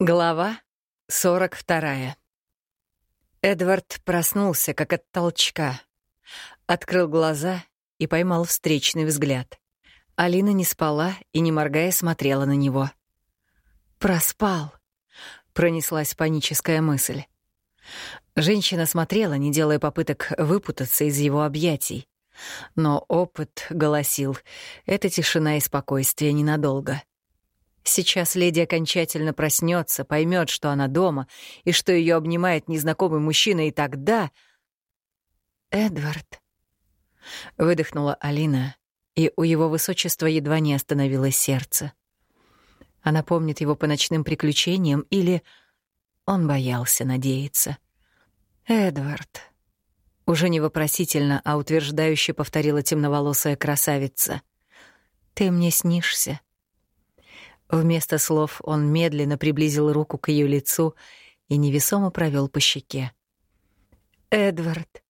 Глава 42. Эдвард проснулся, как от толчка. Открыл глаза и поймал встречный взгляд. Алина не спала и, не моргая, смотрела на него. «Проспал», — пронеслась паническая мысль. Женщина смотрела, не делая попыток выпутаться из его объятий. Но опыт голосил — это тишина и спокойствие ненадолго. Сейчас леди окончательно проснется, поймет, что она дома и что ее обнимает незнакомый мужчина, и тогда... «Эдвард», — выдохнула Алина, и у его высочества едва не остановилось сердце. Она помнит его по ночным приключениям или... Он боялся надеяться. «Эдвард», — уже не вопросительно, а утверждающе повторила темноволосая красавица. «Ты мне снишься». Вместо слов он медленно приблизил руку к ее лицу и невесомо провел по щеке. «Эдвард,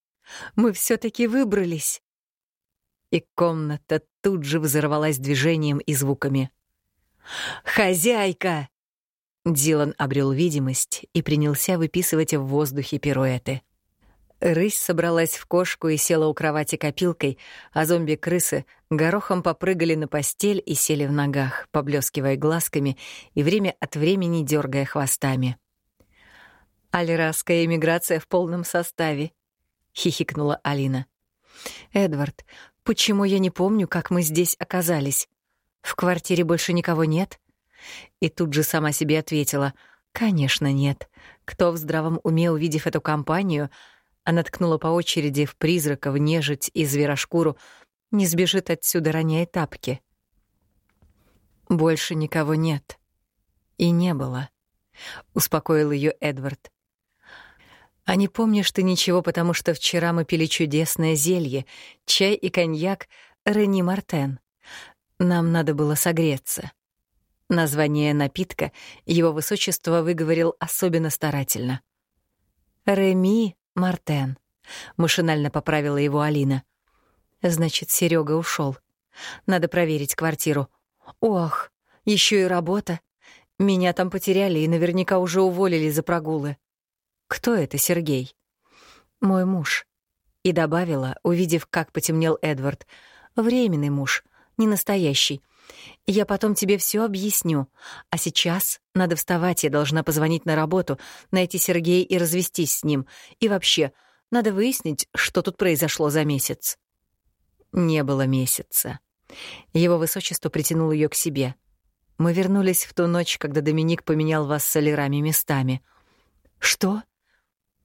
мы все таки выбрались!» И комната тут же взорвалась движением и звуками. «Хозяйка!» Дилан обрел видимость и принялся выписывать в воздухе пируэты. Рысь собралась в кошку и села у кровати копилкой, а зомби-крысы горохом попрыгали на постель и сели в ногах, поблескивая глазками и время от времени дергая хвостами. «Алирасская эмиграция в полном составе», — хихикнула Алина. «Эдвард, почему я не помню, как мы здесь оказались? В квартире больше никого нет?» И тут же сама себе ответила, «Конечно, нет. Кто в здравом уме, увидев эту компанию, — она ткнула по очереди в призрака, в нежить и зверошкуру. Не сбежит отсюда, роняя тапки. «Больше никого нет. И не было», — успокоил ее Эдвард. «А не помнишь ты ничего, потому что вчера мы пили чудесное зелье, чай и коньяк Рени Мартен. Нам надо было согреться». Название напитка его высочество выговорил особенно старательно. «Реми Мартен. Машинально поправила его Алина. Значит, Серега ушел. Надо проверить квартиру. Ох, еще и работа. Меня там потеряли и наверняка уже уволили за прогулы. Кто это Сергей? Мой муж. И добавила, увидев, как потемнел Эдвард. Временный муж, не настоящий. Я потом тебе все объясню. А сейчас надо вставать, я должна позвонить на работу, найти Сергея и развестись с ним. И вообще, надо выяснить, что тут произошло за месяц. Не было месяца. Его высочество притянул ее к себе. Мы вернулись в ту ночь, когда Доминик поменял вас с солерами местами. Что?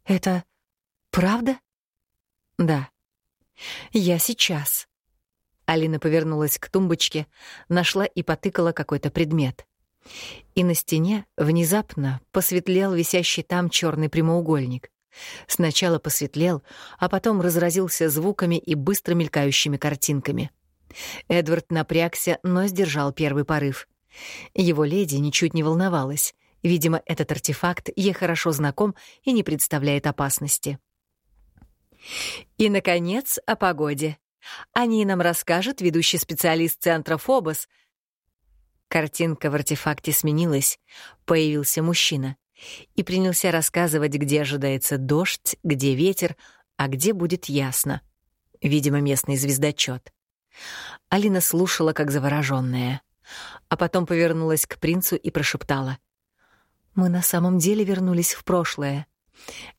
Это правда? Да. Я сейчас. Алина повернулась к тумбочке, нашла и потыкала какой-то предмет. И на стене внезапно посветлел висящий там черный прямоугольник. Сначала посветлел, а потом разразился звуками и быстро мелькающими картинками. Эдвард напрягся, но сдержал первый порыв. Его леди ничуть не волновалась. Видимо, этот артефакт ей хорошо знаком и не представляет опасности. И, наконец, о погоде. О ней нам расскажет ведущий специалист центра Фобос. Картинка в артефакте сменилась. Появился мужчина и принялся рассказывать, где ожидается дождь, где ветер, а где будет ясно. Видимо, местный звездочет. Алина слушала, как заворожённая, а потом повернулась к принцу и прошептала. «Мы на самом деле вернулись в прошлое.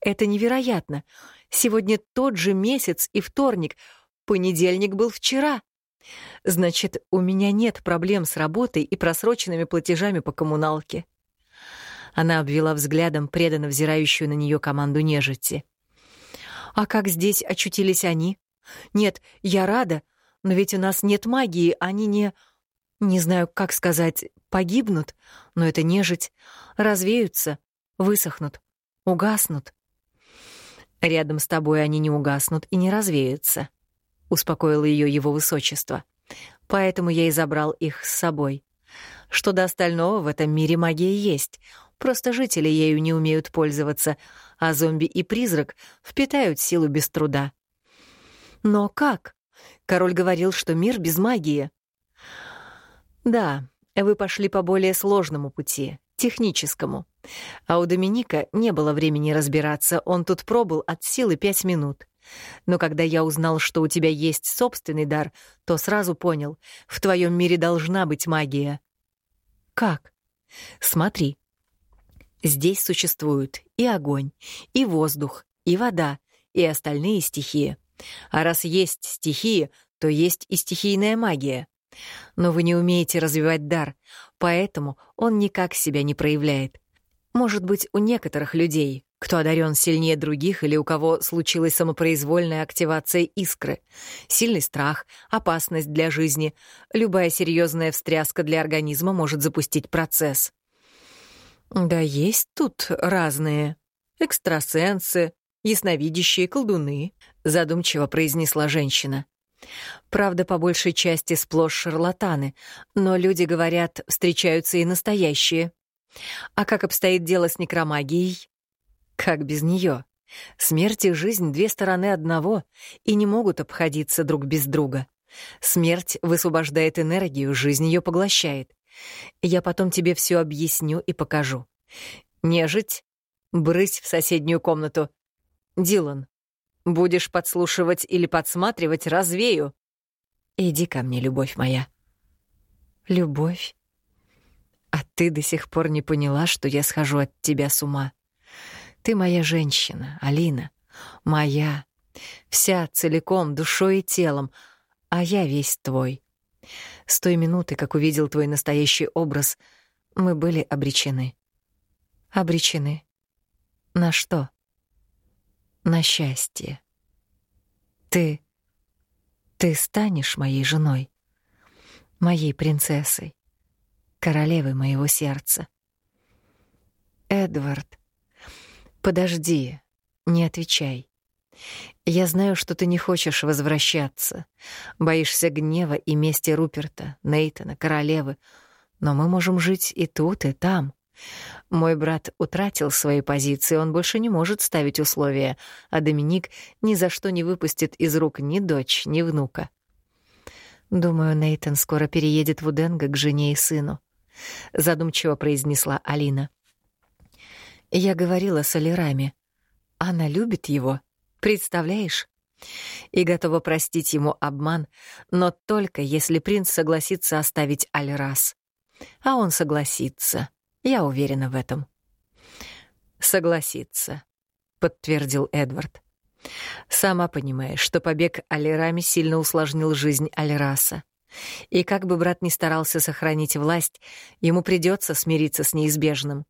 Это невероятно. Сегодня тот же месяц и вторник — Понедельник был вчера. Значит, у меня нет проблем с работой и просроченными платежами по коммуналке. Она обвела взглядом преданно взирающую на нее команду нежити. А как здесь очутились они? Нет, я рада, но ведь у нас нет магии, они не... Не знаю, как сказать, погибнут, но это нежить. Развеются, высохнут, угаснут. Рядом с тобой они не угаснут и не развеются. — успокоило ее его высочество. «Поэтому я и забрал их с собой. Что до остального, в этом мире магия есть, просто жители ею не умеют пользоваться, а зомби и призрак впитают силу без труда». «Но как?» Король говорил, что мир без магии. «Да, вы пошли по более сложному пути, техническому. А у Доминика не было времени разбираться, он тут пробыл от силы пять минут. Но когда я узнал, что у тебя есть собственный дар, то сразу понял, в твоем мире должна быть магия. Как? Смотри. Здесь существуют и огонь, и воздух, и вода, и остальные стихии. А раз есть стихии, то есть и стихийная магия. Но вы не умеете развивать дар, поэтому он никак себя не проявляет. Может быть, у некоторых людей, кто одарен сильнее других или у кого случилась самопроизвольная активация искры, сильный страх, опасность для жизни, любая серьезная встряска для организма может запустить процесс. Да есть тут разные. Экстрасенсы, ясновидящие колдуны, задумчиво произнесла женщина. Правда, по большей части сплошь шарлатаны, но люди говорят, встречаются и настоящие. А как обстоит дело с некромагией? Как без нее? Смерть и жизнь — две стороны одного и не могут обходиться друг без друга. Смерть высвобождает энергию, жизнь ее поглощает. Я потом тебе все объясню и покажу. Нежить, брысь в соседнюю комнату. Дилан, Будешь подслушивать или подсматривать, развею. Иди ко мне, любовь моя. Любовь? А ты до сих пор не поняла, что я схожу от тебя с ума. Ты моя женщина, Алина. Моя. Вся целиком, душой и телом. А я весь твой. С той минуты, как увидел твой настоящий образ, мы были обречены. Обречены. На что? на счастье. Ты... ты станешь моей женой, моей принцессой, королевой моего сердца. Эдвард, подожди, не отвечай. Я знаю, что ты не хочешь возвращаться, боишься гнева и мести Руперта, Нейтана, королевы, но мы можем жить и тут, и там. Мой брат утратил свои позиции, он больше не может ставить условия, а Доминик ни за что не выпустит из рук ни дочь, ни внука. Думаю, Нейтан скоро переедет в Уденго к жене и сыну, задумчиво произнесла Алина. Я говорила с Алирами. Она любит его, представляешь? И готова простить ему обман, но только если принц согласится оставить Альрас. А он согласится. Я уверена в этом. Согласится, подтвердил Эдвард. Сама понимаешь, что побег Алирами сильно усложнил жизнь Альраса. И как бы брат ни старался сохранить власть, ему придется смириться с неизбежным.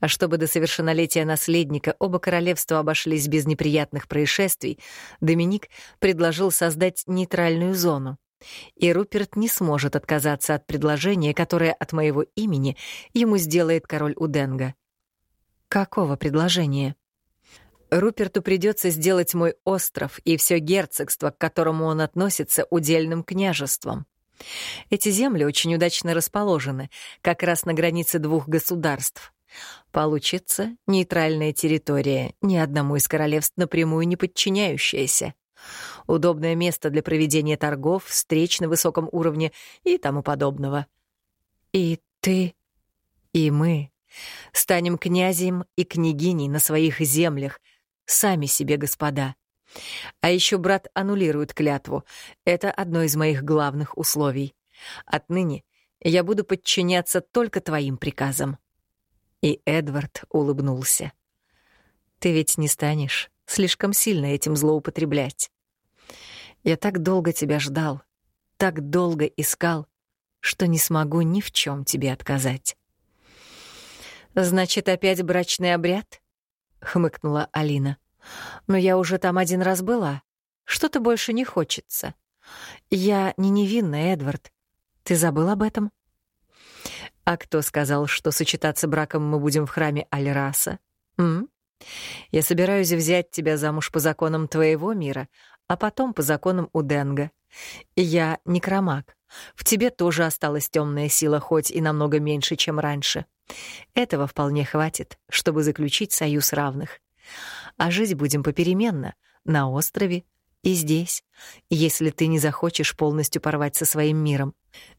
А чтобы до совершеннолетия наследника оба королевства обошлись без неприятных происшествий, Доминик предложил создать нейтральную зону. И Руперт не сможет отказаться от предложения, которое от моего имени ему сделает король Уденга. Какого предложения? Руперту придется сделать мой остров и все герцогство, к которому он относится, удельным княжеством. Эти земли очень удачно расположены, как раз на границе двух государств. Получится нейтральная территория, ни одному из королевств напрямую не подчиняющаяся удобное место для проведения торгов, встреч на высоком уровне и тому подобного. И ты, и мы станем князем и княгиней на своих землях, сами себе господа. А еще брат аннулирует клятву. Это одно из моих главных условий. Отныне я буду подчиняться только твоим приказам. И Эдвард улыбнулся. Ты ведь не станешь слишком сильно этим злоупотреблять. Я так долго тебя ждал, так долго искал, что не смогу ни в чем тебе отказать. Значит, опять брачный обряд? хмыкнула Алина. Но я уже там один раз была. Что-то больше не хочется. Я не невинная, Эдвард. Ты забыл об этом? А кто сказал, что сочетаться браком мы будем в храме Аль-Раса? М? Я собираюсь взять тебя замуж по законам твоего мира, а потом по законам Уденга. Я некромаг. В тебе тоже осталась темная сила, хоть и намного меньше, чем раньше. Этого вполне хватит, чтобы заключить союз равных. А жить будем попеременно, на острове и здесь, если ты не захочешь полностью порвать со своим миром.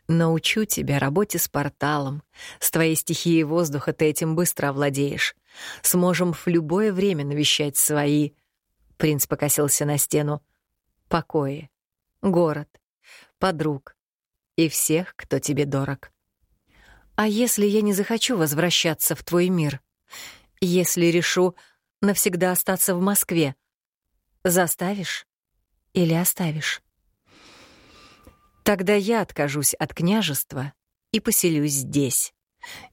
Научу тебя работе с порталом. С твоей стихией воздуха ты этим быстро овладеешь. Сможем в любое время навещать свои... Принц покосился на стену. Покои, город, подруг и всех, кто тебе дорог. А если я не захочу возвращаться в твой мир? Если решу навсегда остаться в Москве, заставишь или оставишь? Тогда я откажусь от княжества и поселюсь здесь.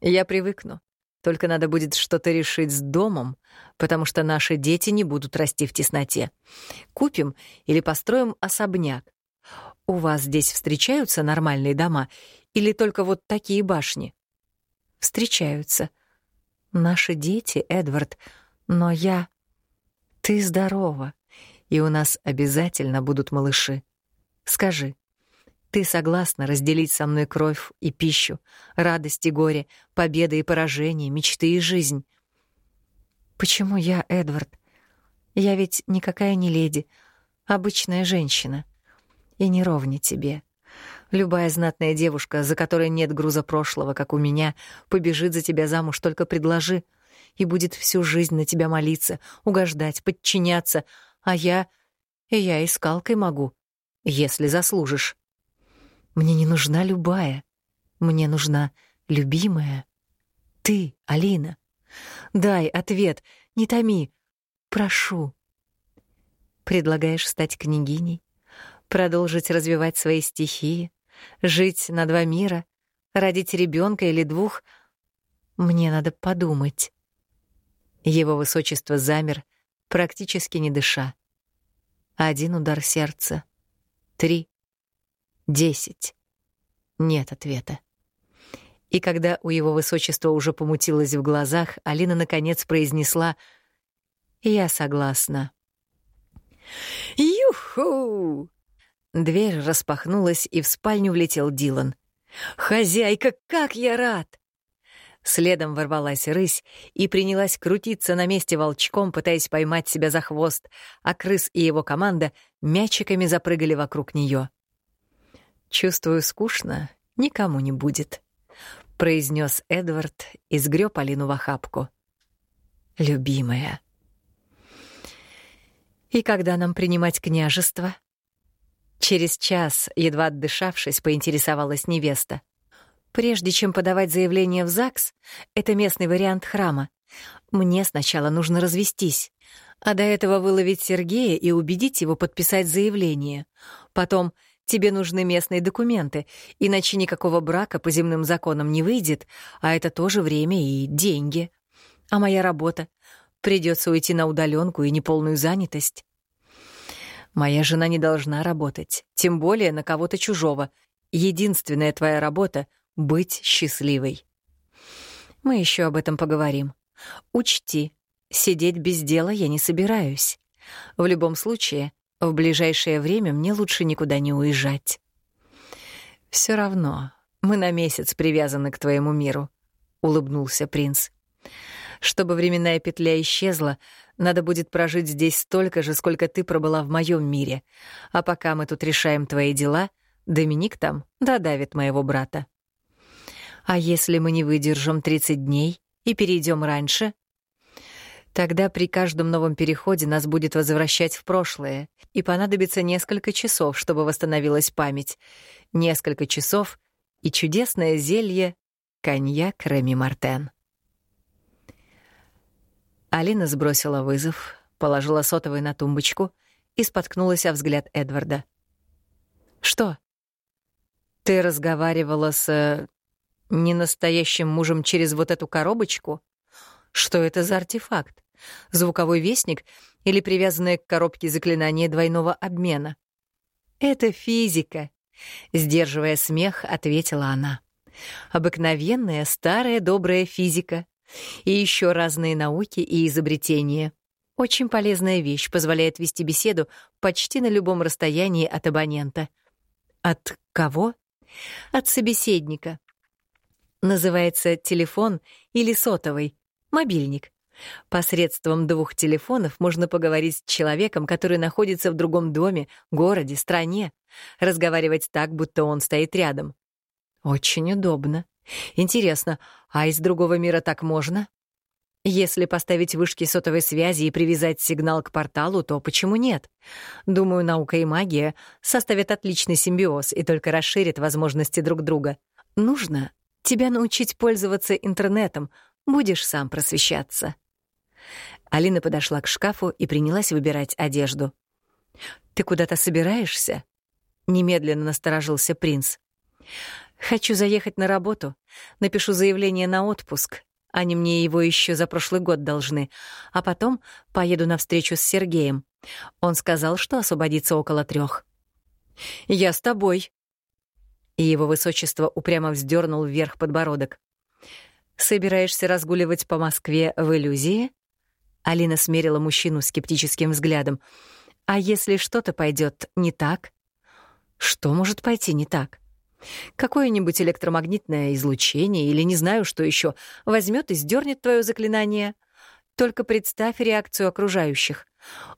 Я привыкну. Только надо будет что-то решить с домом, потому что наши дети не будут расти в тесноте. Купим или построим особняк. У вас здесь встречаются нормальные дома или только вот такие башни? Встречаются. Наши дети, Эдвард, но я... Ты здорова, и у нас обязательно будут малыши. Скажи, ты согласна разделить со мной кровь и пищу, радость и горе, победы и поражения, мечты и жизнь? Почему я, Эдвард? Я ведь никакая не леди, обычная женщина. И не ровня тебе. Любая знатная девушка, за которой нет груза прошлого, как у меня, побежит за тебя замуж, только предложи, и будет всю жизнь на тебя молиться, угождать, подчиняться, а я... Я и скалкой могу, если заслужишь. Мне не нужна любая. Мне нужна любимая. Ты, Алина. Дай ответ, не томи. Прошу. Предлагаешь стать княгиней? Продолжить развивать свои стихии? Жить на два мира? Родить ребенка или двух? Мне надо подумать. Его высочество замер, практически не дыша. Один удар сердца. Три. Десять. Нет ответа. И когда у его высочества уже помутилось в глазах, Алина наконец произнесла «Я согласна». «Юху!» Дверь распахнулась, и в спальню влетел Дилан. «Хозяйка, как я рад!» Следом ворвалась рысь и принялась крутиться на месте волчком, пытаясь поймать себя за хвост, а крыс и его команда мячиками запрыгали вокруг нее. «Чувствую, скучно никому не будет», — произнес Эдвард и сгреб Алину в охапку. «Любимая». «И когда нам принимать княжество?» Через час, едва отдышавшись, поинтересовалась невеста. «Прежде чем подавать заявление в ЗАГС, это местный вариант храма. Мне сначала нужно развестись, а до этого выловить Сергея и убедить его подписать заявление. Потом Тебе нужны местные документы, иначе никакого брака по земным законам не выйдет, а это тоже время и деньги. А моя работа? Придется уйти на удаленку и неполную занятость. Моя жена не должна работать, тем более на кого-то чужого. Единственная твоя работа — быть счастливой. Мы еще об этом поговорим. Учти, сидеть без дела я не собираюсь. В любом случае, в ближайшее время мне лучше никуда не уезжать. Все равно мы на месяц привязаны к твоему миру, улыбнулся принц. Чтобы временная петля исчезла, надо будет прожить здесь столько же, сколько ты пробыла в моем мире. А пока мы тут решаем твои дела, Доминик там додавит моего брата. А если мы не выдержим 30 дней и перейдем раньше, Тогда при каждом новом переходе нас будет возвращать в прошлое, и понадобится несколько часов, чтобы восстановилась память. Несколько часов и чудесное зелье коньяк Реми Мартен. Алина сбросила вызов, положила сотовый на тумбочку и споткнулась о взгляд Эдварда. «Что? Ты разговаривала с... Э, ненастоящим мужем через вот эту коробочку? Что это за артефакт? звуковой вестник или привязанное к коробке заклинание двойного обмена. «Это физика», — сдерживая смех, ответила она. «Обыкновенная, старая, добрая физика. И еще разные науки и изобретения. Очень полезная вещь, позволяет вести беседу почти на любом расстоянии от абонента. От кого? От собеседника. Называется телефон или сотовый, мобильник. Посредством двух телефонов можно поговорить с человеком, который находится в другом доме, городе, стране, разговаривать так, будто он стоит рядом, Очень удобно. Интересно, а из другого мира так можно? Если поставить вышки сотовой связи и привязать сигнал к порталу, то почему нет? Думаю, наука и магия составят отличный симбиоз и только расширят возможности друг друга. Нужно тебя научить пользоваться интернетом, будешь сам просвещаться. Алина подошла к шкафу и принялась выбирать одежду. «Ты куда-то собираешься?» Немедленно насторожился принц. «Хочу заехать на работу. Напишу заявление на отпуск. Они мне его еще за прошлый год должны. А потом поеду на встречу с Сергеем. Он сказал, что освободится около трех. «Я с тобой». И его высочество упрямо вздернул вверх подбородок. «Собираешься разгуливать по Москве в иллюзии?» Алина смерила мужчину скептическим взглядом. «А если что-то пойдет не так?» «Что может пойти не так?» Какое-нибудь электромагнитное излучение или не знаю что еще возьмет и сдернет твое заклинание. Только представь реакцию окружающих.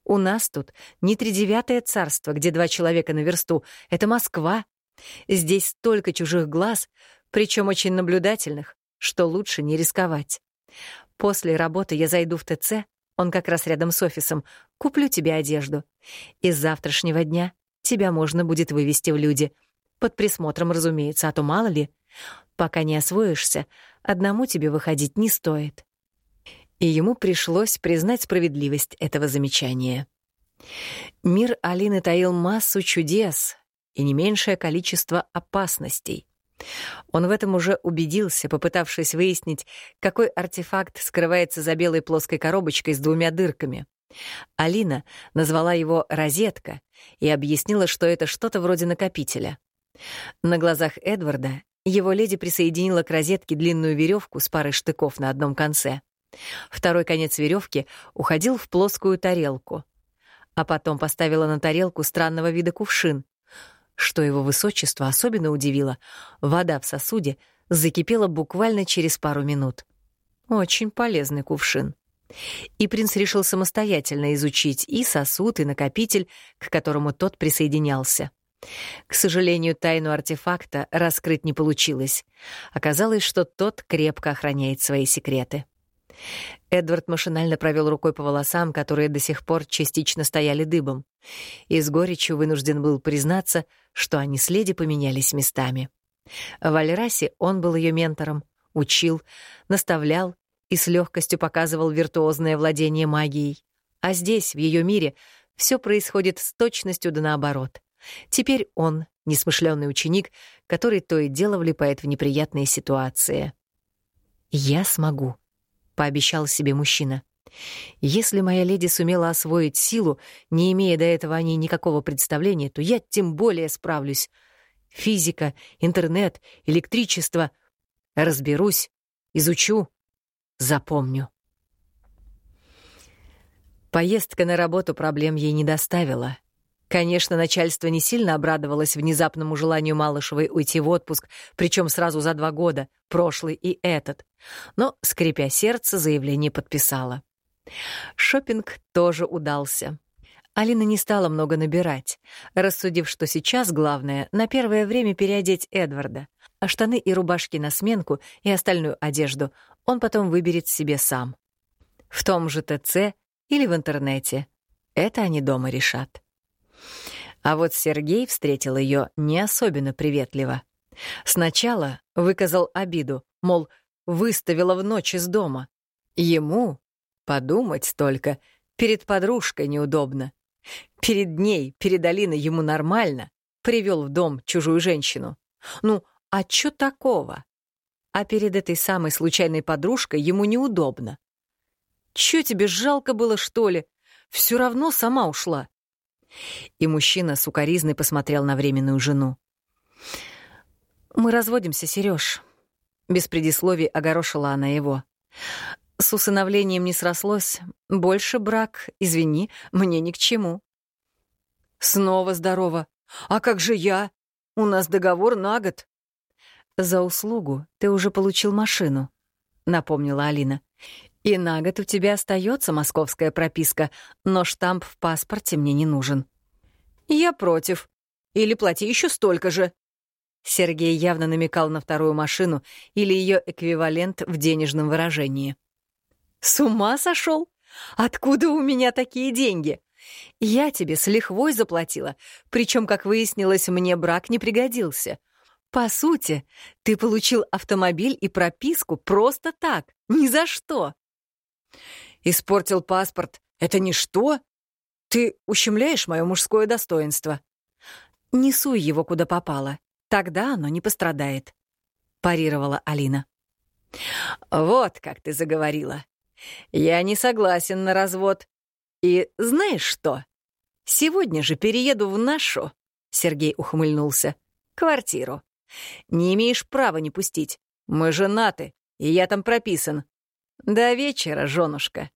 У нас тут не тридевятое царство, где два человека на версту. Это Москва. Здесь столько чужих глаз, причем очень наблюдательных, что лучше не рисковать. После работы я зайду в ТЦ, он как раз рядом с офисом, куплю тебе одежду. И с завтрашнего дня тебя можно будет вывести в люди — под присмотром, разумеется, а то мало ли. Пока не освоишься, одному тебе выходить не стоит. И ему пришлось признать справедливость этого замечания. Мир Алины таил массу чудес и не меньшее количество опасностей. Он в этом уже убедился, попытавшись выяснить, какой артефакт скрывается за белой плоской коробочкой с двумя дырками. Алина назвала его «розетка» и объяснила, что это что-то вроде накопителя. На глазах Эдварда его леди присоединила к розетке длинную веревку с парой штыков на одном конце. Второй конец веревки уходил в плоскую тарелку, а потом поставила на тарелку странного вида кувшин. Что его высочество особенно удивило, вода в сосуде закипела буквально через пару минут. Очень полезный кувшин. И принц решил самостоятельно изучить и сосуд, и накопитель, к которому тот присоединялся. К сожалению, тайну артефакта раскрыть не получилось. Оказалось, что тот крепко охраняет свои секреты. Эдвард машинально провел рукой по волосам, которые до сих пор частично стояли дыбом, и с горечью вынужден был признаться, что они с леди поменялись местами. В Альрасе он был ее ментором, учил, наставлял и с легкостью показывал виртуозное владение магией. А здесь, в ее мире, все происходит с точностью да наоборот. Теперь он — несмышленный ученик, который то и дело влипает в неприятные ситуации. «Я смогу», — пообещал себе мужчина. «Если моя леди сумела освоить силу, не имея до этого о ней никакого представления, то я тем более справлюсь. Физика, интернет, электричество. Разберусь, изучу, запомню». Поездка на работу проблем ей не доставила — Конечно, начальство не сильно обрадовалось внезапному желанию Малышевой уйти в отпуск, причем сразу за два года, прошлый и этот. Но, скрипя сердце, заявление подписала. Шопинг тоже удался. Алина не стала много набирать, рассудив, что сейчас главное — на первое время переодеть Эдварда, а штаны и рубашки на сменку и остальную одежду он потом выберет себе сам. В том же ТЦ или в интернете. Это они дома решат. А вот Сергей встретил ее не особенно приветливо. Сначала выказал обиду, мол, выставила в ночь из дома. Ему, подумать только, перед подружкой неудобно. Перед ней, перед Алиной ему нормально. Привел в дом чужую женщину. Ну, а чё такого? А перед этой самой случайной подружкой ему неудобно. Чё тебе жалко было, что ли? Все равно сама ушла. И мужчина с укоризной посмотрел на временную жену. «Мы разводимся, Серёж», — без предисловий огорошила она его. «С усыновлением не срослось. Больше брак, извини, мне ни к чему». «Снова здорово. А как же я? У нас договор на год». «За услугу ты уже получил машину», — напомнила Алина. И на год у тебя остается московская прописка, но штамп в паспорте мне не нужен. Я против. Или плати еще столько же. Сергей явно намекал на вторую машину или ее эквивалент в денежном выражении. «С ума сошел? Откуда у меня такие деньги? Я тебе с лихвой заплатила, причем, как выяснилось, мне брак не пригодился. По сути, ты получил автомобиль и прописку просто так, ни за что». «Испортил паспорт. Это ничто? Ты ущемляешь мое мужское достоинство». «Не суй его куда попало. Тогда оно не пострадает», — парировала Алина. «Вот как ты заговорила. Я не согласен на развод. И знаешь что? Сегодня же перееду в нашу, — Сергей ухмыльнулся, — квартиру. Не имеешь права не пустить. Мы женаты, и я там прописан. До вечера, женушка».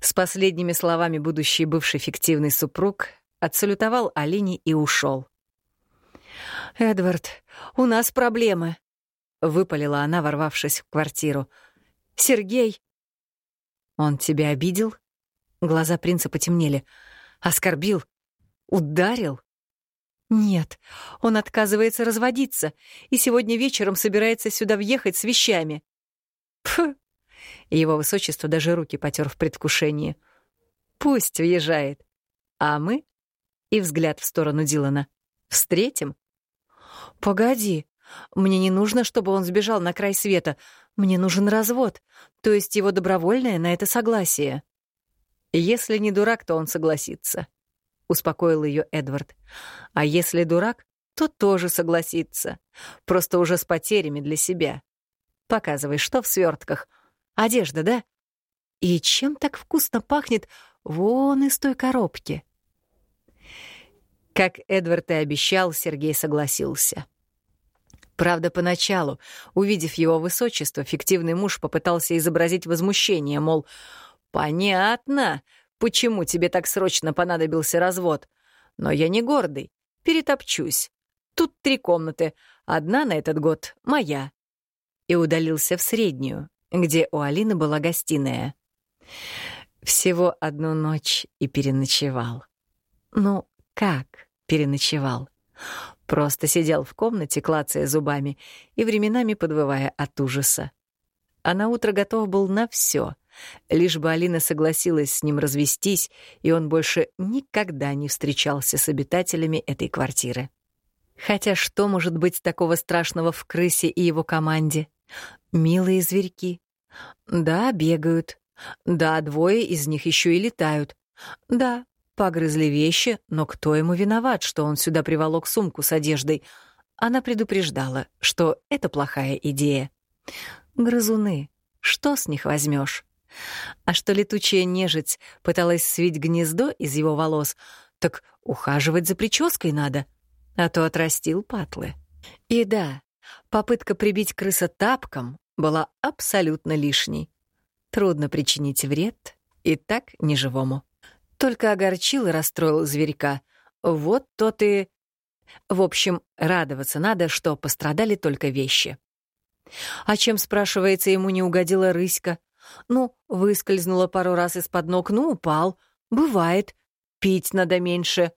С последними словами будущий бывший фиктивный супруг отсалютовал Алине и ушел. «Эдвард, у нас проблемы», — выпалила она, ворвавшись в квартиру. «Сергей...» «Он тебя обидел?» Глаза принца потемнели. «Оскорбил? Ударил?» «Нет, он отказывается разводиться, и сегодня вечером собирается сюда въехать с вещами». «Пф!» Его высочество даже руки потер в предвкушении. «Пусть въезжает. А мы...» И взгляд в сторону Дилана. «Встретим?» «Погоди. Мне не нужно, чтобы он сбежал на край света. Мне нужен развод, то есть его добровольное на это согласие». «Если не дурак, то он согласится», — успокоил ее Эдвард. «А если дурак, то тоже согласится. Просто уже с потерями для себя. Показывай, что в свертках. Одежда, да? И чем так вкусно пахнет вон из той коробки?» Как Эдвард и обещал, Сергей согласился. Правда, поначалу, увидев его высочество, фиктивный муж попытался изобразить возмущение, мол, «Понятно, почему тебе так срочно понадобился развод. Но я не гордый, перетопчусь. Тут три комнаты, одна на этот год моя». И удалился в среднюю, где у Алины была гостиная. Всего одну ночь и переночевал. Ну, как переночевал? Просто сидел в комнате, клацая зубами и временами подвывая от ужаса. А на утро готов был на все, лишь бы Алина согласилась с ним развестись, и он больше никогда не встречался с обитателями этой квартиры. Хотя что может быть такого страшного в крысе и его команде? Милые зверьки. Да, бегают. Да, двое из них еще и летают. Да, Погрызли вещи, но кто ему виноват, что он сюда приволок сумку с одеждой? Она предупреждала, что это плохая идея. Грызуны, что с них возьмешь? А что летучая нежить пыталась свить гнездо из его волос, так ухаживать за прической надо, а то отрастил патлы. И да, попытка прибить крыса тапком была абсолютно лишней. Трудно причинить вред и так неживому. Только огорчил и расстроил зверька. Вот тот и... В общем, радоваться надо, что пострадали только вещи. А чем, спрашивается, ему не угодила рыська? Ну, выскользнула пару раз из-под ног, ну, упал. Бывает. Пить надо меньше.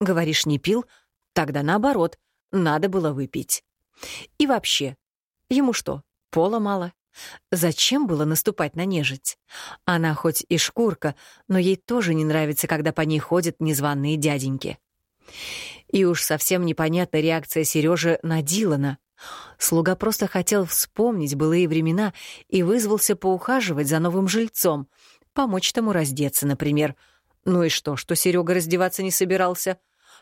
Говоришь, не пил? Тогда наоборот, надо было выпить. И вообще, ему что, пола мало? Зачем было наступать на нежить? Она хоть и шкурка, но ей тоже не нравится, когда по ней ходят незваные дяденьки. И уж совсем непонятна реакция Сережи на Дилана. Слуга просто хотел вспомнить былые времена и вызвался поухаживать за новым жильцом, помочь тому раздеться, например. Ну и что, что Серега раздеваться не собирался?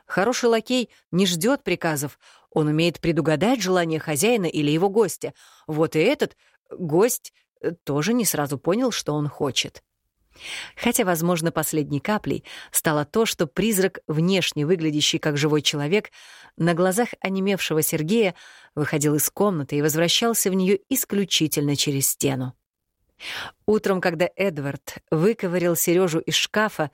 Хороший лакей не ждет приказов, он умеет предугадать желание хозяина или его гостя. Вот и этот Гость э, тоже не сразу понял, что он хочет. Хотя, возможно, последней каплей стало то, что призрак, внешне выглядящий как живой человек, на глазах онемевшего Сергея выходил из комнаты и возвращался в нее исключительно через стену. Утром, когда Эдвард выковырял Сережу из шкафа,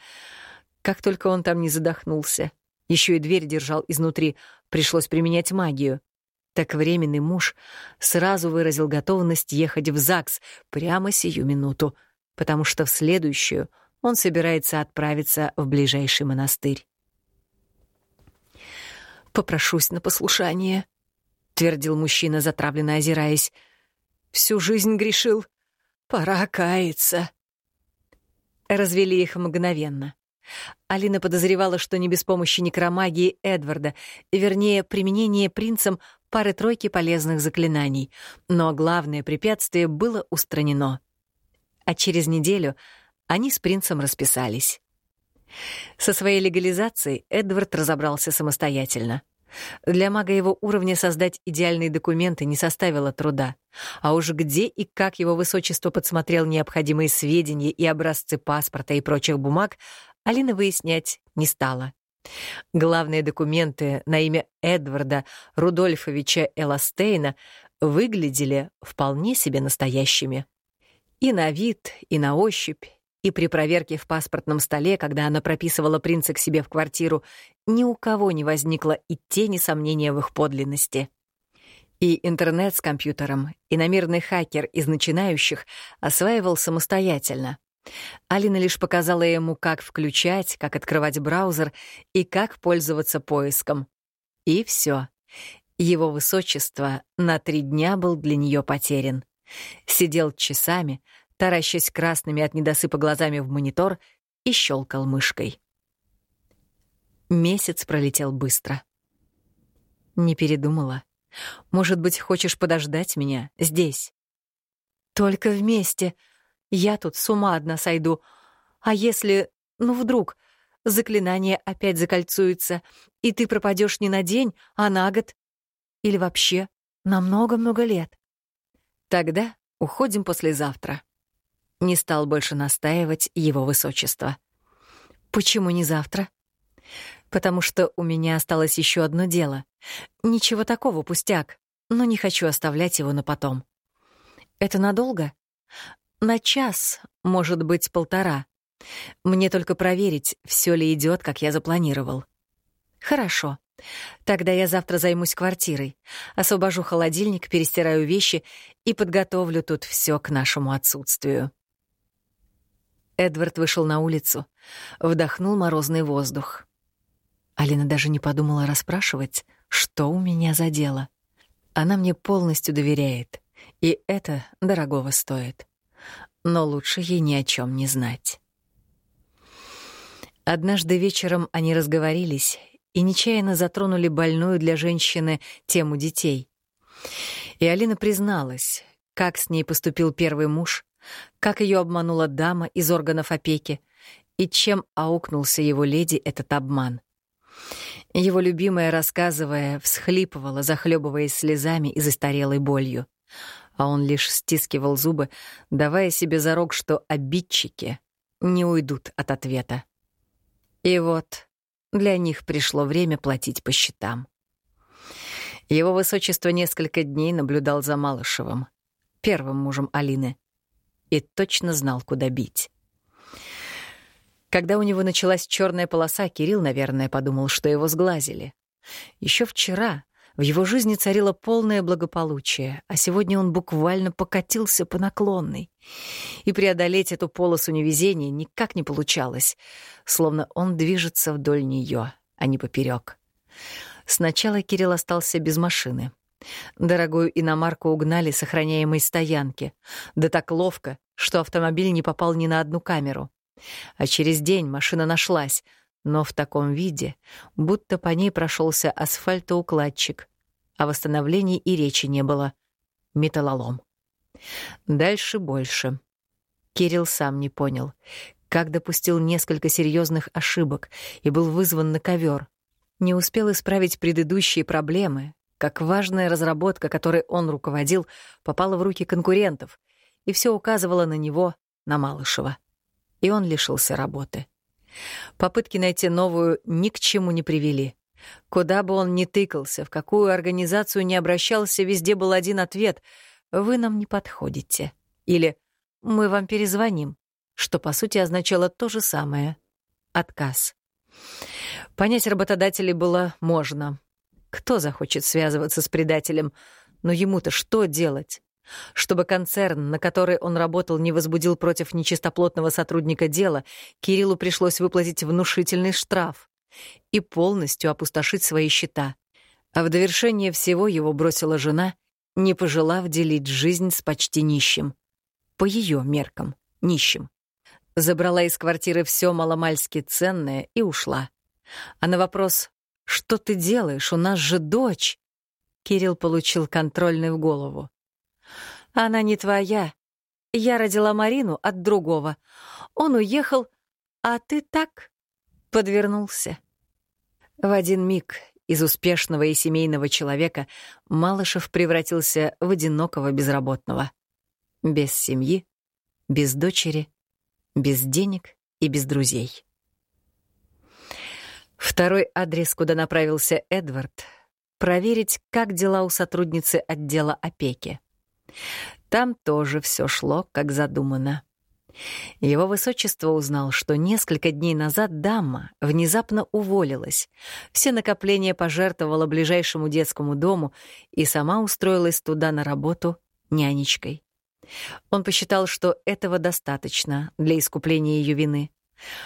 как только он там не задохнулся, еще и дверь держал изнутри, пришлось применять магию так временный муж сразу выразил готовность ехать в ЗАГС прямо сию минуту, потому что в следующую он собирается отправиться в ближайший монастырь. «Попрошусь на послушание», — твердил мужчина, затравленно озираясь. «Всю жизнь грешил. Пора каяться». Развели их мгновенно. Алина подозревала, что не без помощи некромагии Эдварда, вернее, применения принцем пары-тройки полезных заклинаний, но главное препятствие было устранено. А через неделю они с принцем расписались. Со своей легализацией Эдвард разобрался самостоятельно. Для мага его уровня создать идеальные документы не составило труда. А уж где и как его высочество подсмотрел необходимые сведения и образцы паспорта и прочих бумаг, Алина выяснять не стала. Главные документы на имя Эдварда Рудольфовича Эластейна выглядели вполне себе настоящими. И на вид, и на ощупь, и при проверке в паспортном столе, когда она прописывала принца к себе в квартиру, ни у кого не возникло и тени сомнения в их подлинности. И интернет с компьютером, и намирный хакер из начинающих осваивал самостоятельно. Алина лишь показала ему, как включать, как открывать браузер и как пользоваться поиском. И все. Его высочество на три дня был для нее потерян. Сидел часами, таращась красными от недосыпа глазами в монитор и щелкал мышкой. Месяц пролетел быстро. Не передумала. Может быть, хочешь подождать меня здесь? Только вместе — я тут с ума одна сойду. А если, ну вдруг, заклинание опять закольцуется, и ты пропадешь не на день, а на год? Или вообще на много-много лет? Тогда уходим послезавтра. Не стал больше настаивать его высочество. Почему не завтра? Потому что у меня осталось еще одно дело. Ничего такого, пустяк, но не хочу оставлять его на потом. Это надолго? На час, может быть, полтора. Мне только проверить, все ли идет, как я запланировал. Хорошо. Тогда я завтра займусь квартирой, освобожу холодильник, перестираю вещи и подготовлю тут все к нашему отсутствию. Эдвард вышел на улицу, вдохнул морозный воздух. Алина даже не подумала расспрашивать, что у меня за дело. Она мне полностью доверяет, и это дорогого стоит но лучше ей ни о чем не знать. Однажды вечером они разговорились и нечаянно затронули больную для женщины тему детей. И Алина призналась, как с ней поступил первый муж, как ее обманула дама из органов опеки и чем аукнулся его леди этот обман. Его любимая, рассказывая, всхлипывала, захлебываясь слезами и застарелой болью а он лишь стискивал зубы, давая себе зарок, что обидчики не уйдут от ответа. И вот для них пришло время платить по счетам. Его высочество несколько дней наблюдал за Малышевым, первым мужем Алины, и точно знал, куда бить. Когда у него началась черная полоса, Кирилл, наверное, подумал, что его сглазили. Еще вчера в его жизни царило полное благополучие, а сегодня он буквально покатился по наклонной. И преодолеть эту полосу невезения никак не получалось, словно он движется вдоль нее, а не поперек. Сначала Кирилл остался без машины. Дорогую иномарку угнали с охраняемой стоянки. Да так ловко, что автомобиль не попал ни на одну камеру. А через день машина нашлась — но в таком виде, будто по ней прошелся асфальтоукладчик. О восстановлении и речи не было. Металлолом. Дальше больше. Кирилл сам не понял, как допустил несколько серьезных ошибок и был вызван на ковер. Не успел исправить предыдущие проблемы, как важная разработка, которой он руководил, попала в руки конкурентов, и все указывало на него, на Малышева. И он лишился работы. Попытки найти новую ни к чему не привели. Куда бы он ни тыкался, в какую организацию не обращался, везде был один ответ — «Вы нам не подходите» или «Мы вам перезвоним», что, по сути, означало то же самое — отказ. Понять работодателей было можно. Кто захочет связываться с предателем? Но ему-то что делать? Чтобы концерн, на который он работал, не возбудил против нечистоплотного сотрудника дела, Кириллу пришлось выплатить внушительный штраф и полностью опустошить свои счета. А в довершение всего его бросила жена, не пожелав делить жизнь с почти нищим. По ее меркам, нищим. Забрала из квартиры все маломальски ценное и ушла. А на вопрос «Что ты делаешь? У нас же дочь!» Кирилл получил контрольный в голову. «Она не твоя. Я родила Марину от другого. Он уехал, а ты так подвернулся». В один миг из успешного и семейного человека Малышев превратился в одинокого безработного. Без семьи, без дочери, без денег и без друзей. Второй адрес, куда направился Эдвард, проверить, как дела у сотрудницы отдела опеки. Там тоже все шло, как задумано. Его высочество узнал, что несколько дней назад дама внезапно уволилась, все накопления пожертвовала ближайшему детскому дому и сама устроилась туда на работу нянечкой. Он посчитал, что этого достаточно для искупления ее вины.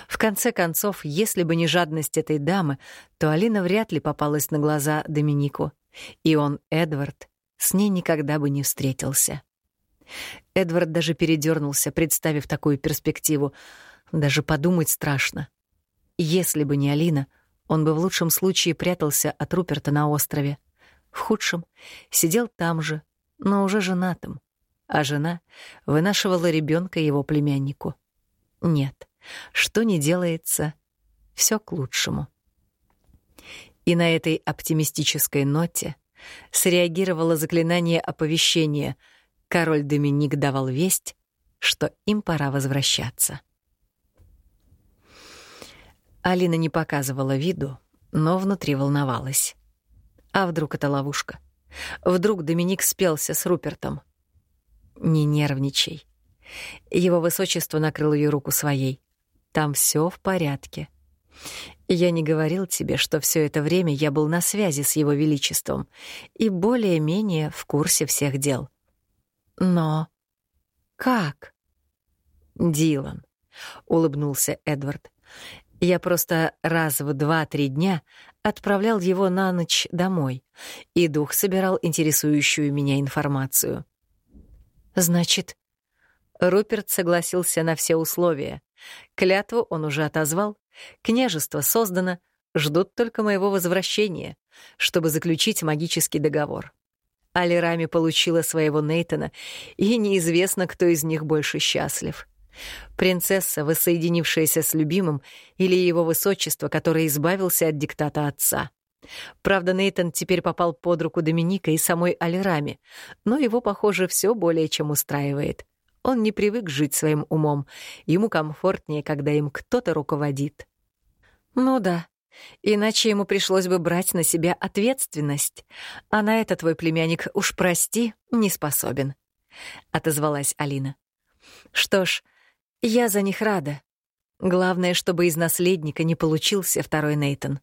В конце концов, если бы не жадность этой дамы, то Алина вряд ли попалась на глаза Доминику, и он, Эдвард, с ней никогда бы не встретился. Эдвард даже передернулся, представив такую перспективу. Даже подумать страшно. Если бы не Алина, он бы в лучшем случае прятался от Руперта на острове. В худшем — сидел там же, но уже женатым. А жена вынашивала ребенка его племяннику. Нет, что не делается, все к лучшему. И на этой оптимистической ноте среагировало заклинание оповещения — король Доминик давал весть, что им пора возвращаться. Алина не показывала виду, но внутри волновалась. А вдруг это ловушка? Вдруг Доминик спелся с Рупертом? Не нервничай. Его высочество накрыл ее руку своей. Там все в порядке. Я не говорил тебе, что все это время я был на связи с его величеством и более-менее в курсе всех дел. Но как? Дилан, улыбнулся Эдвард. Я просто раз в два-три дня отправлял его на ночь домой, и дух собирал интересующую меня информацию. Значит, Руперт согласился на все условия. Клятву он уже отозвал, княжество создано, ждут только моего возвращения, чтобы заключить магический договор. Алирами получила своего Нейтона, и неизвестно, кто из них больше счастлив. Принцесса, воссоединившаяся с любимым, или его высочество, который избавился от диктата отца. Правда, Нейтон теперь попал под руку Доминика и самой Алирами, но его, похоже, все более чем устраивает. Он не привык жить своим умом, ему комфортнее, когда им кто-то руководит. Ну да, Иначе ему пришлось бы брать на себя ответственность. А на это твой племянник, уж прости, не способен. Отозвалась Алина. Что ж, я за них рада. Главное, чтобы из наследника не получился второй Нейтон.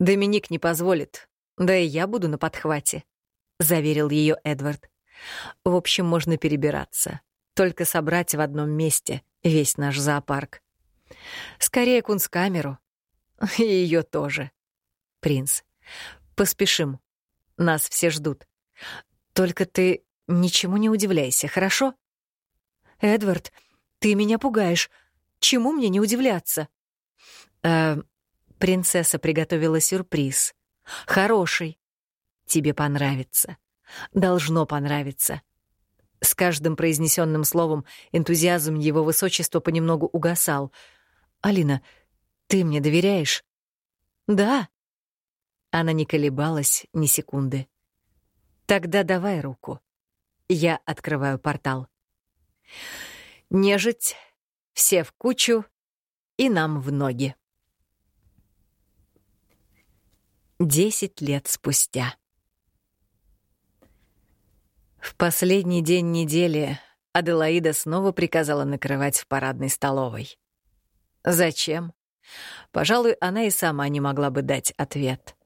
Доминик не позволит, да и я буду на подхвате, заверил ее Эдвард. В общем, можно перебираться, только собрать в одном месте весь наш зоопарк. Скорее кунсткамеру, И ее тоже. Принц. Поспешим. Нас все ждут. Только ты ничему не удивляйся, хорошо? Эдвард, ты меня пугаешь. Чему мне не удивляться? Э, принцесса приготовила сюрприз. Хороший. Тебе понравится. Должно понравиться. С каждым произнесенным словом энтузиазм его высочества понемногу угасал. «Алина, ты мне доверяешь? Да. Она не колебалась ни секунды. Тогда давай руку. Я открываю портал. Нежить, все в кучу и нам в ноги. Десять лет спустя. В последний день недели Аделаида снова приказала накрывать в парадной столовой. Зачем? Пожалуй, она и сама не могла бы дать ответ.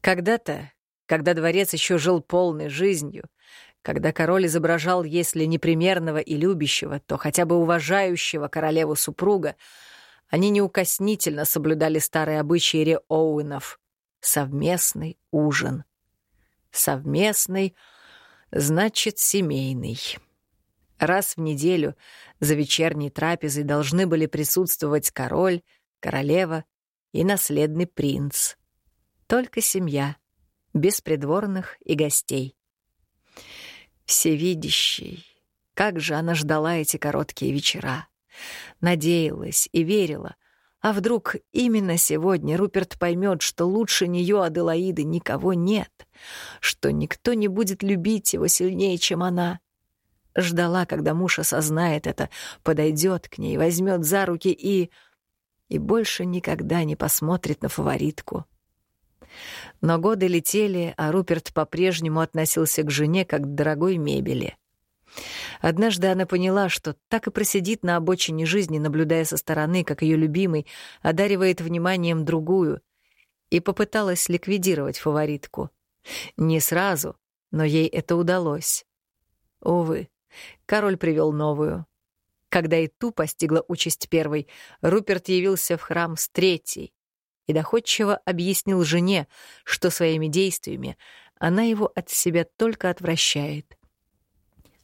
Когда-то, когда дворец еще жил полной жизнью, когда король изображал, если не примерного и любящего, то хотя бы уважающего королеву супруга, они неукоснительно соблюдали старые обычаи Ре Оуэнов. совместный ужин. Совместный значит семейный. Раз в неделю за вечерней трапезой должны были присутствовать король, королева и наследный принц. Только семья, без придворных и гостей. Всевидящий, как же она ждала эти короткие вечера. Надеялась и верила. А вдруг именно сегодня Руперт поймет, что лучше нее Аделаиды никого нет, что никто не будет любить его сильнее, чем она. Ждала, когда муж осознает это, подойдет к ней, возьмет за руки и... и больше никогда не посмотрит на фаворитку. Но годы летели, а Руперт по-прежнему относился к жене как к дорогой мебели. Однажды она поняла, что так и просидит на обочине жизни, наблюдая со стороны, как ее любимый одаривает вниманием другую, и попыталась ликвидировать фаворитку. Не сразу, но ей это удалось. Увы, король привел новую. Когда и ту постигла участь первой, Руперт явился в храм с третьей и доходчиво объяснил жене, что своими действиями она его от себя только отвращает.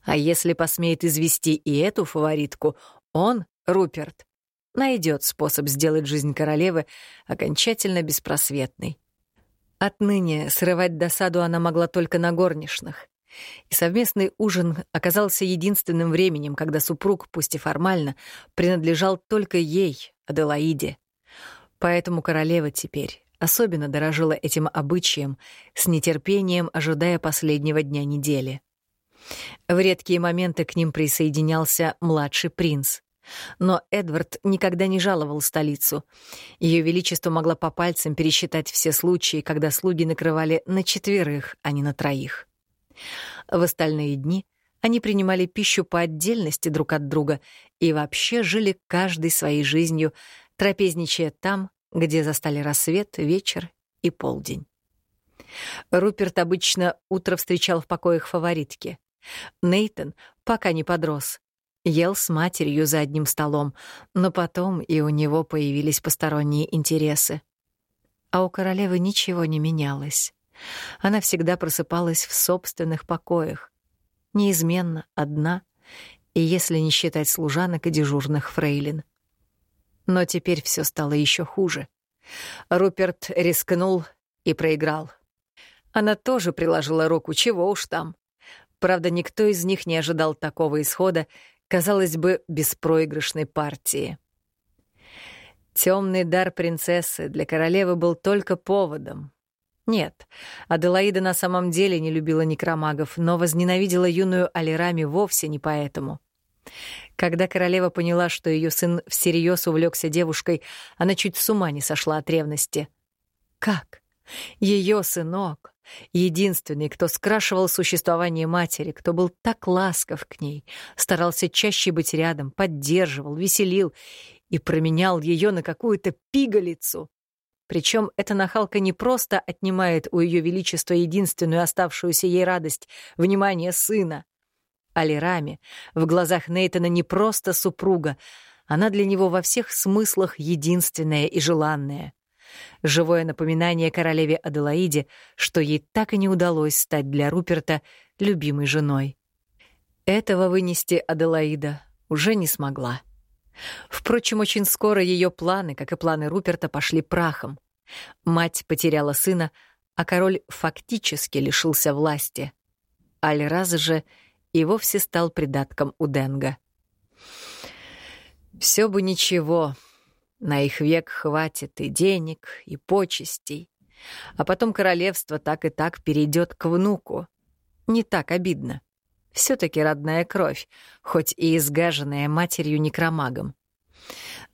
А если посмеет извести и эту фаворитку, он, Руперт, найдет способ сделать жизнь королевы окончательно беспросветной. Отныне срывать досаду она могла только на горничных. И совместный ужин оказался единственным временем, когда супруг, пусть и формально, принадлежал только ей, Аделаиде. Поэтому королева теперь особенно дорожила этим обычаем, с нетерпением ожидая последнего дня недели. В редкие моменты к ним присоединялся младший принц. Но Эдвард никогда не жаловал столицу. Ее Величество могло по пальцам пересчитать все случаи, когда слуги накрывали на четверых, а не на троих. В остальные дни они принимали пищу по отдельности друг от друга и вообще жили каждой своей жизнью, трапезничая там, где застали рассвет, вечер и полдень. Руперт обычно утро встречал в покоях фаворитки. Нейтон, пока не подрос, ел с матерью за одним столом, но потом и у него появились посторонние интересы. А у королевы ничего не менялось. Она всегда просыпалась в собственных покоях, неизменно одна, и если не считать служанок и дежурных фрейлин. Но теперь все стало еще хуже. Руперт рискнул и проиграл. Она тоже приложила руку, чего уж там. Правда, никто из них не ожидал такого исхода, казалось бы, беспроигрышной партии. Темный дар принцессы для королевы был только поводом. Нет, Аделаида на самом деле не любила некромагов, но возненавидела юную Алирами вовсе не поэтому. Когда королева поняла, что ее сын всерьез увлекся девушкой, она чуть с ума не сошла от ревности. Как? Ее сынок, Единственный, кто скрашивал существование матери, кто был так ласков к ней, старался чаще быть рядом, поддерживал, веселил и променял ее на какую-то пигалицу. Причем эта нахалка не просто отнимает у ее величества единственную оставшуюся ей радость — внимание сына. Алирами в глазах Нейтана не просто супруга, она для него во всех смыслах единственная и желанная. Живое напоминание королеве Аделаиде, что ей так и не удалось стать для Руперта любимой женой. Этого вынести Аделаида уже не смогла. Впрочем, очень скоро ее планы, как и планы Руперта, пошли прахом. Мать потеряла сына, а король фактически лишился власти. Аль-Раз же и вовсе стал придатком у Денга. Все бы ничего, на их век хватит и денег, и почестей. А потом королевство так и так перейдет к внуку. Не так обидно. Все таки родная кровь, хоть и изгаженная матерью-некромагом.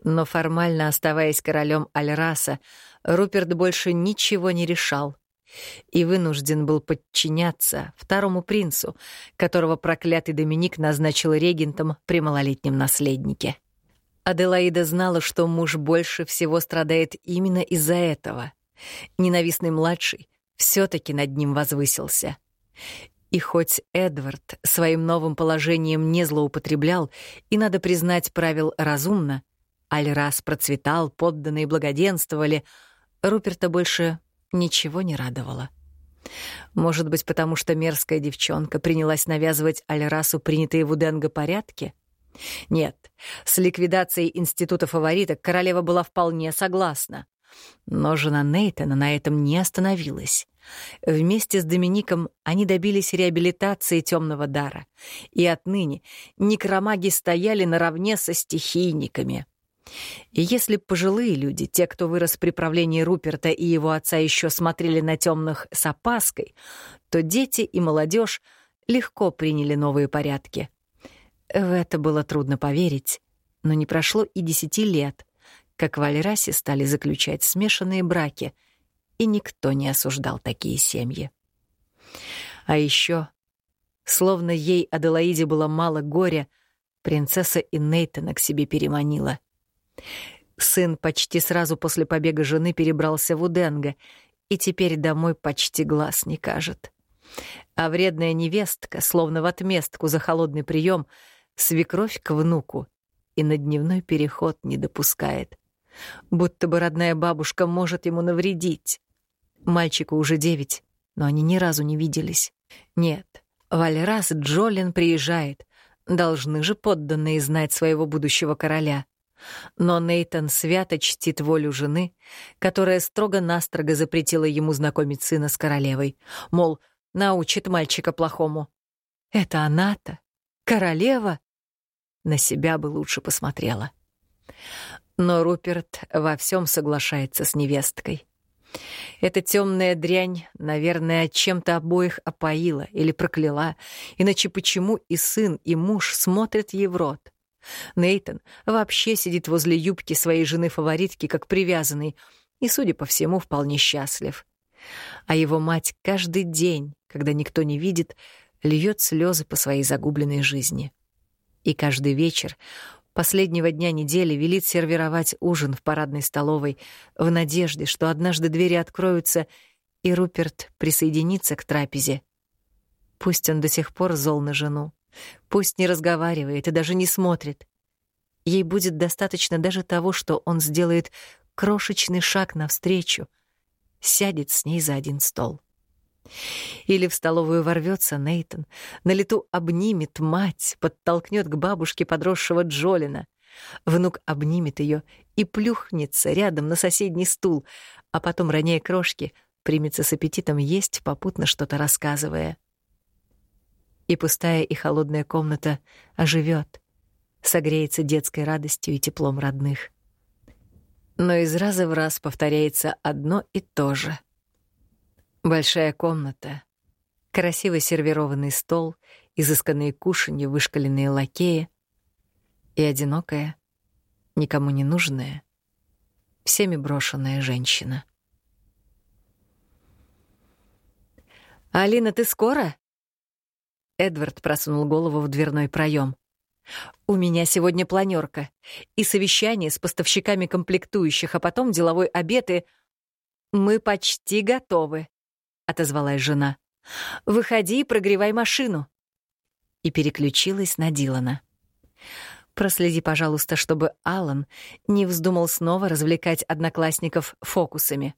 Но формально оставаясь королем Альраса, Руперт больше ничего не решал и вынужден был подчиняться второму принцу, которого проклятый Доминик назначил регентом при малолетнем наследнике. Аделаида знала, что муж больше всего страдает именно из-за этого. Ненавистный младший все таки над ним возвысился. И хоть Эдвард своим новым положением не злоупотреблял и, надо признать, правил разумно, Альрас процветал, подданные благоденствовали, Руперта больше ничего не радовало. Может быть, потому что мерзкая девчонка принялась навязывать Альрасу принятые в Уденго порядки? Нет, с ликвидацией института фавориток королева была вполне согласна. Но жена Нейтана на этом не остановилась. Вместе с Домиником они добились реабилитации темного дара, и отныне некромаги стояли наравне со стихийниками. И если пожилые люди, те, кто вырос при правлении Руперта и его отца, еще смотрели на темных с опаской, то дети и молодежь легко приняли новые порядки. В это было трудно поверить, но не прошло и десяти лет, как в Альрасе стали заключать смешанные браки, и никто не осуждал такие семьи. А еще, словно ей Аделаиде было мало горя, принцесса и Нейтана к себе переманила. Сын почти сразу после побега жены перебрался в Уденго, и теперь домой почти глаз не кажет. А вредная невестка, словно в отместку за холодный прием, свекровь к внуку и на дневной переход не допускает будто бы родная бабушка может ему навредить. Мальчику уже девять, но они ни разу не виделись. Нет, Вальрас Джолин приезжает. Должны же подданные знать своего будущего короля. Но Нейтон свято чтит волю жены, которая строго-настрого запретила ему знакомить сына с королевой. Мол, научит мальчика плохому. Это она-то? Королева? На себя бы лучше посмотрела. Но Руперт во всем соглашается с невесткой. Эта темная дрянь, наверное, чем-то обоих опоила или прокляла, иначе почему и сын, и муж смотрят ей в рот? Нейтон вообще сидит возле юбки своей жены-фаворитки, как привязанный, и, судя по всему, вполне счастлив. А его мать каждый день, когда никто не видит, льет слезы по своей загубленной жизни. И каждый вечер последнего дня недели велит сервировать ужин в парадной столовой в надежде, что однажды двери откроются, и Руперт присоединится к трапезе. Пусть он до сих пор зол на жену, пусть не разговаривает и даже не смотрит. Ей будет достаточно даже того, что он сделает крошечный шаг навстречу, сядет с ней за один стол. Или в столовую ворвется Нейтон, на лету обнимет мать, подтолкнет к бабушке подросшего Джолина. Внук обнимет ее и плюхнется рядом на соседний стул, а потом, роняя крошки, примется с аппетитом есть, попутно что-то рассказывая. И пустая и холодная комната оживет, согреется детской радостью и теплом родных. Но из раза в раз повторяется одно и то же — Большая комната, красиво сервированный стол, изысканные кушанья, вышкаленные лакеи и одинокая, никому не нужная, всеми брошенная женщина. «Алина, ты скоро?» Эдвард просунул голову в дверной проем. «У меня сегодня планерка и совещание с поставщиками комплектующих, а потом деловой обед и...» «Мы почти готовы», отозвалась жена. Выходи и прогревай машину. И переключилась на Дилана. Проследи, пожалуйста, чтобы Алан не вздумал снова развлекать одноклассников фокусами.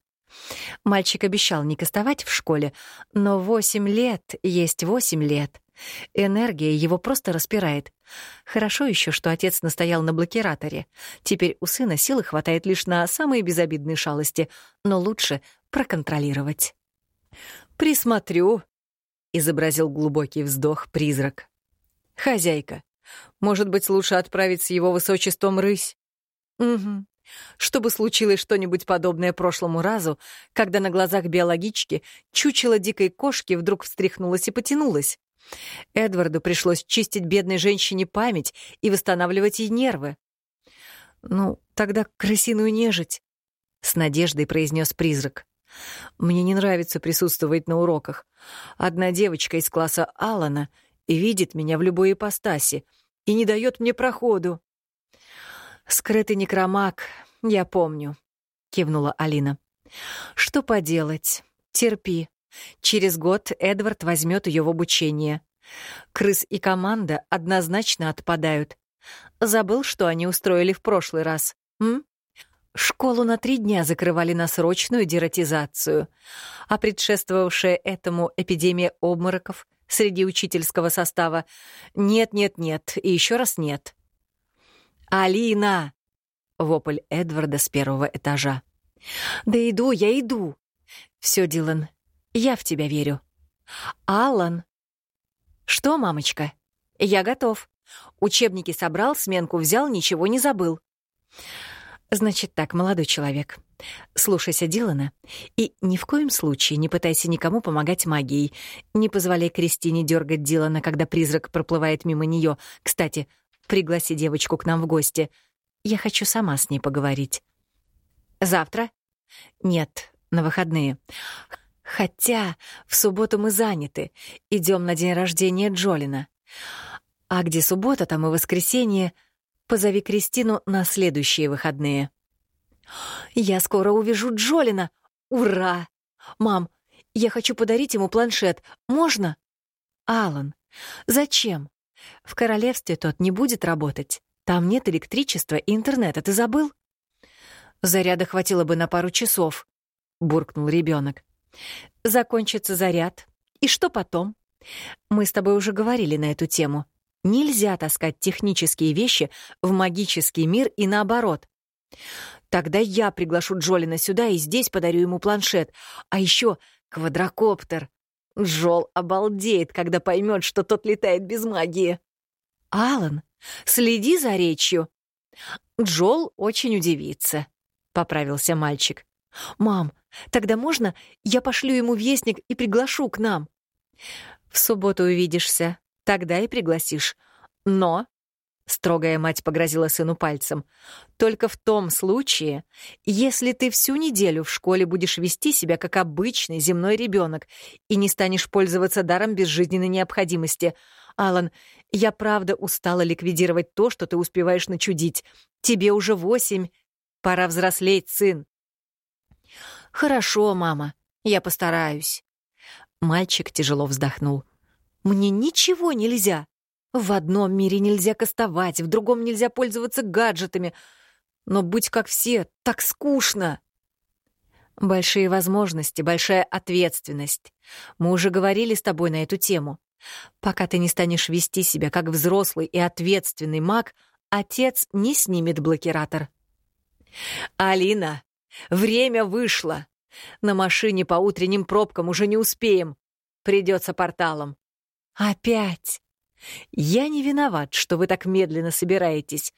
Мальчик обещал не кастовать в школе, но восемь лет есть восемь лет. Энергия его просто распирает. Хорошо еще, что отец настоял на блокираторе. Теперь у сына силы хватает лишь на самые безобидные шалости, но лучше проконтролировать. «Присмотрю», — изобразил глубокий вздох призрак. «Хозяйка, может быть, лучше отправить с его высочеством рысь?» «Угу. Чтобы случилось что-нибудь подобное прошлому разу, когда на глазах биологички чучело дикой кошки вдруг встряхнулось и потянулось. Эдварду пришлось чистить бедной женщине память и восстанавливать ей нервы. «Ну, тогда крысиную нежить», — с надеждой произнес призрак. Мне не нравится присутствовать на уроках. Одна девочка из класса Алана видит меня в любой ипостаси и не дает мне проходу. «Скрытый некромаг, я помню», — кивнула Алина. «Что поделать? Терпи. Через год Эдвард возьмет ее в обучение. Крыс и команда однозначно отпадают. Забыл, что они устроили в прошлый раз, м? Школу на три дня закрывали на срочную дератизацию, а предшествовавшая этому эпидемия обмороков среди учительского состава «нет-нет-нет» и еще раз «нет». «Алина!» — вопль Эдварда с первого этажа. «Да иду, я иду!» «Все, Дилан, я в тебя верю». «Аллан!» «Что, мамочка?» «Я готов. Учебники собрал, сменку взял, ничего не забыл». «Значит так, молодой человек, слушайся Дилана и ни в коем случае не пытайся никому помогать магией. Не позволяй Кристине дергать Дилана, когда призрак проплывает мимо нее. Кстати, пригласи девочку к нам в гости. Я хочу сама с ней поговорить». «Завтра?» «Нет, на выходные. Хотя в субботу мы заняты. Идем на день рождения Джолина. А где суббота, там и воскресенье — Позови Кристину на следующие выходные. Я скоро увижу Джолина. Ура! Мам, я хочу подарить ему планшет. Можно? Алан, зачем? В королевстве тот не будет работать. Там нет электричества и интернета, ты забыл? Заряда хватило бы на пару часов, буркнул ребенок. Закончится заряд. И что потом? Мы с тобой уже говорили на эту тему. Нельзя таскать технические вещи в магический мир и наоборот. Тогда я приглашу Джолина сюда и здесь подарю ему планшет. А еще квадрокоптер. Джол обалдеет, когда поймет, что тот летает без магии. Алан, следи за речью. Джол очень удивится, — поправился мальчик. «Мам, тогда можно я пошлю ему вестник и приглашу к нам?» «В субботу увидишься. Тогда и пригласишь. Но, — строгая мать погрозила сыну пальцем, — только в том случае, если ты всю неделю в школе будешь вести себя как обычный земной ребенок и не станешь пользоваться даром без жизненной необходимости. Алан, я правда устала ликвидировать то, что ты успеваешь начудить. Тебе уже восемь. Пора взрослеть, сын. Хорошо, мама, я постараюсь. Мальчик тяжело вздохнул. Мне ничего нельзя. В одном мире нельзя кастовать, в другом нельзя пользоваться гаджетами. Но будь как все, так скучно. Большие возможности, большая ответственность. Мы уже говорили с тобой на эту тему. Пока ты не станешь вести себя как взрослый и ответственный маг, отец не снимет блокиратор. «Алина, время вышло. На машине по утренним пробкам уже не успеем. Придется порталом. «Опять!» «Я не виноват, что вы так медленно собираетесь.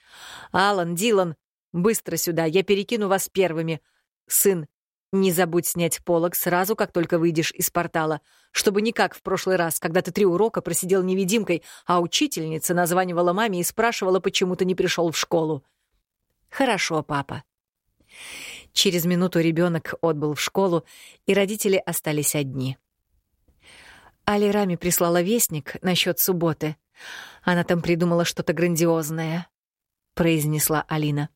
Алан, Дилан, быстро сюда, я перекину вас первыми. Сын, не забудь снять полог сразу, как только выйдешь из портала, чтобы не как в прошлый раз, когда ты три урока просидел невидимкой, а учительница названивала маме и спрашивала, почему ты не пришел в школу. Хорошо, папа. Через минуту ребенок отбыл в школу, и родители остались одни. Али Рами прислала вестник насчет субботы. Она там придумала что-то грандиозное, произнесла Алина.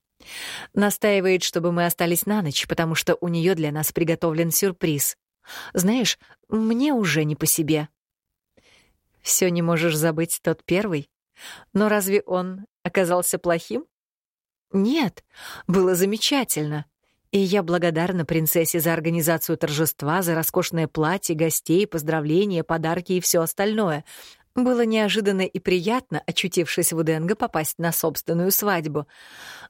Настаивает, чтобы мы остались на ночь, потому что у нее для нас приготовлен сюрприз. Знаешь, мне уже не по себе. Все не можешь забыть тот первый. Но разве он оказался плохим? Нет, было замечательно. И я благодарна принцессе за организацию торжества, за роскошное платье, гостей, поздравления, подарки и все остальное. Было неожиданно и приятно, очутившись в Уденго, попасть на собственную свадьбу.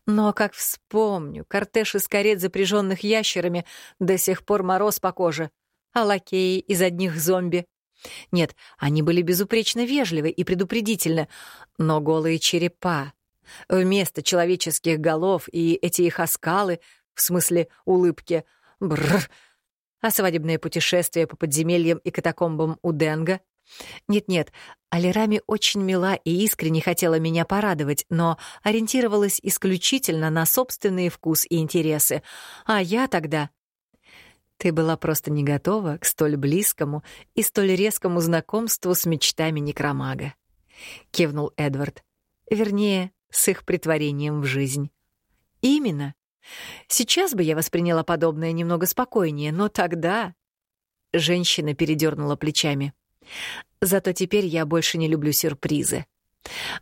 Но, как вспомню, кортеж из карет, запряженных ящерами, до сих пор мороз по коже, а лакеи из одних зомби. Нет, они были безупречно вежливы и предупредительны, но голые черепа, вместо человеческих голов и эти их оскалы — в смысле улыбки. Бррр. А свадебное путешествие по подземельям и катакомбам у Денга? Нет-нет, Алирами очень мила и искренне хотела меня порадовать, но ориентировалась исключительно на собственный вкус и интересы. А я тогда... Ты была просто не готова к столь близкому и столь резкому знакомству с мечтами некромага. Кивнул Эдвард. Вернее, с их притворением в жизнь. Именно. Сейчас бы я восприняла подобное немного спокойнее, но тогда... Женщина передернула плечами. Зато теперь я больше не люблю сюрпризы.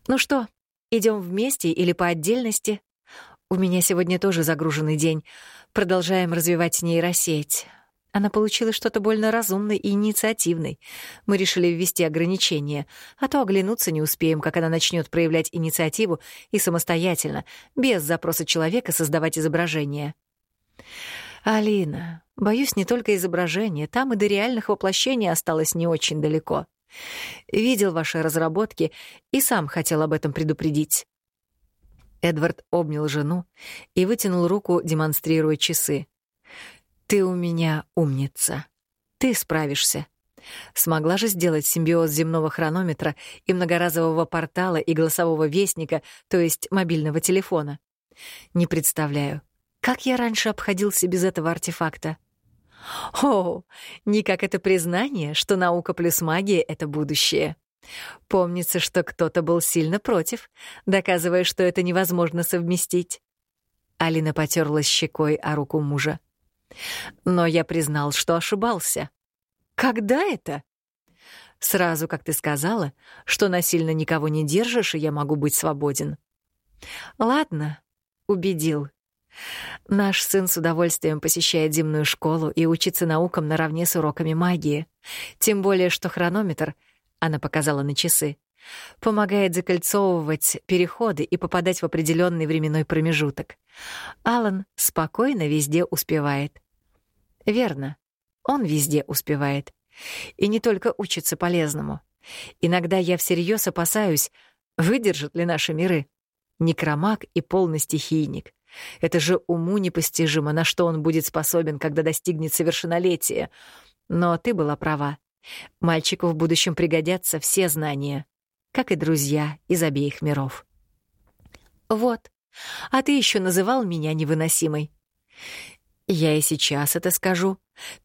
Ну что, идем вместе или по отдельности? У меня сегодня тоже загруженный день. Продолжаем развивать нейросеть. Она получила что-то больно разумной и инициативной. Мы решили ввести ограничения, а то оглянуться не успеем, как она начнет проявлять инициативу и самостоятельно, без запроса человека создавать изображение. Алина, боюсь не только изображения, там и до реальных воплощений осталось не очень далеко. Видел ваши разработки и сам хотел об этом предупредить. Эдвард обнял жену и вытянул руку, демонстрируя часы. «Ты у меня умница. Ты справишься. Смогла же сделать симбиоз земного хронометра и многоразового портала и голосового вестника, то есть мобильного телефона. Не представляю, как я раньше обходился без этого артефакта. О, не как это признание, что наука плюс магия — это будущее. Помнится, что кто-то был сильно против, доказывая, что это невозможно совместить. Алина потерлась щекой о руку мужа. Но я признал, что ошибался. Когда это? Сразу, как ты сказала, что насильно никого не держишь, и я могу быть свободен. Ладно, убедил. Наш сын с удовольствием посещает земную школу и учится наукам наравне с уроками магии. Тем более, что хронометр — она показала на часы. Помогает закольцовывать переходы и попадать в определенный временной промежуток. Алан спокойно везде успевает. Верно, он везде успевает. И не только учится полезному. Иногда я всерьез опасаюсь, выдержат ли наши миры. Некромаг и полный стихийник. Это же уму непостижимо, на что он будет способен, когда достигнет совершеннолетия. Но ты была права. Мальчику в будущем пригодятся все знания, как и друзья из обеих миров. Вот. А ты еще называл меня невыносимой. Я и сейчас это скажу.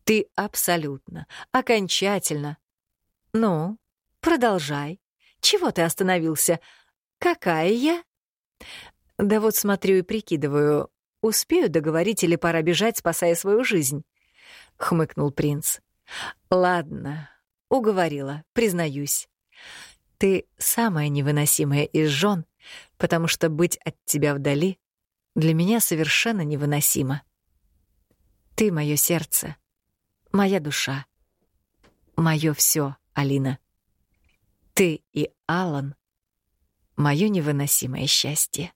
Ты абсолютно, окончательно. Ну, продолжай. Чего ты остановился? Какая я? Да вот смотрю и прикидываю, успею договорить или пора бежать, спасая свою жизнь, хмыкнул принц. Ладно, уговорила, признаюсь. Ты самая невыносимая из жен, потому что быть от тебя вдали для меня совершенно невыносимо. Ты — мое сердце, моя душа, мое все, Алина. Ты и Алан — мое невыносимое счастье.